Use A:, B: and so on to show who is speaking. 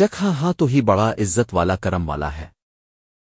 A: چکھا ہاں تو ہی بڑا عزت والا کرم والا ہے۔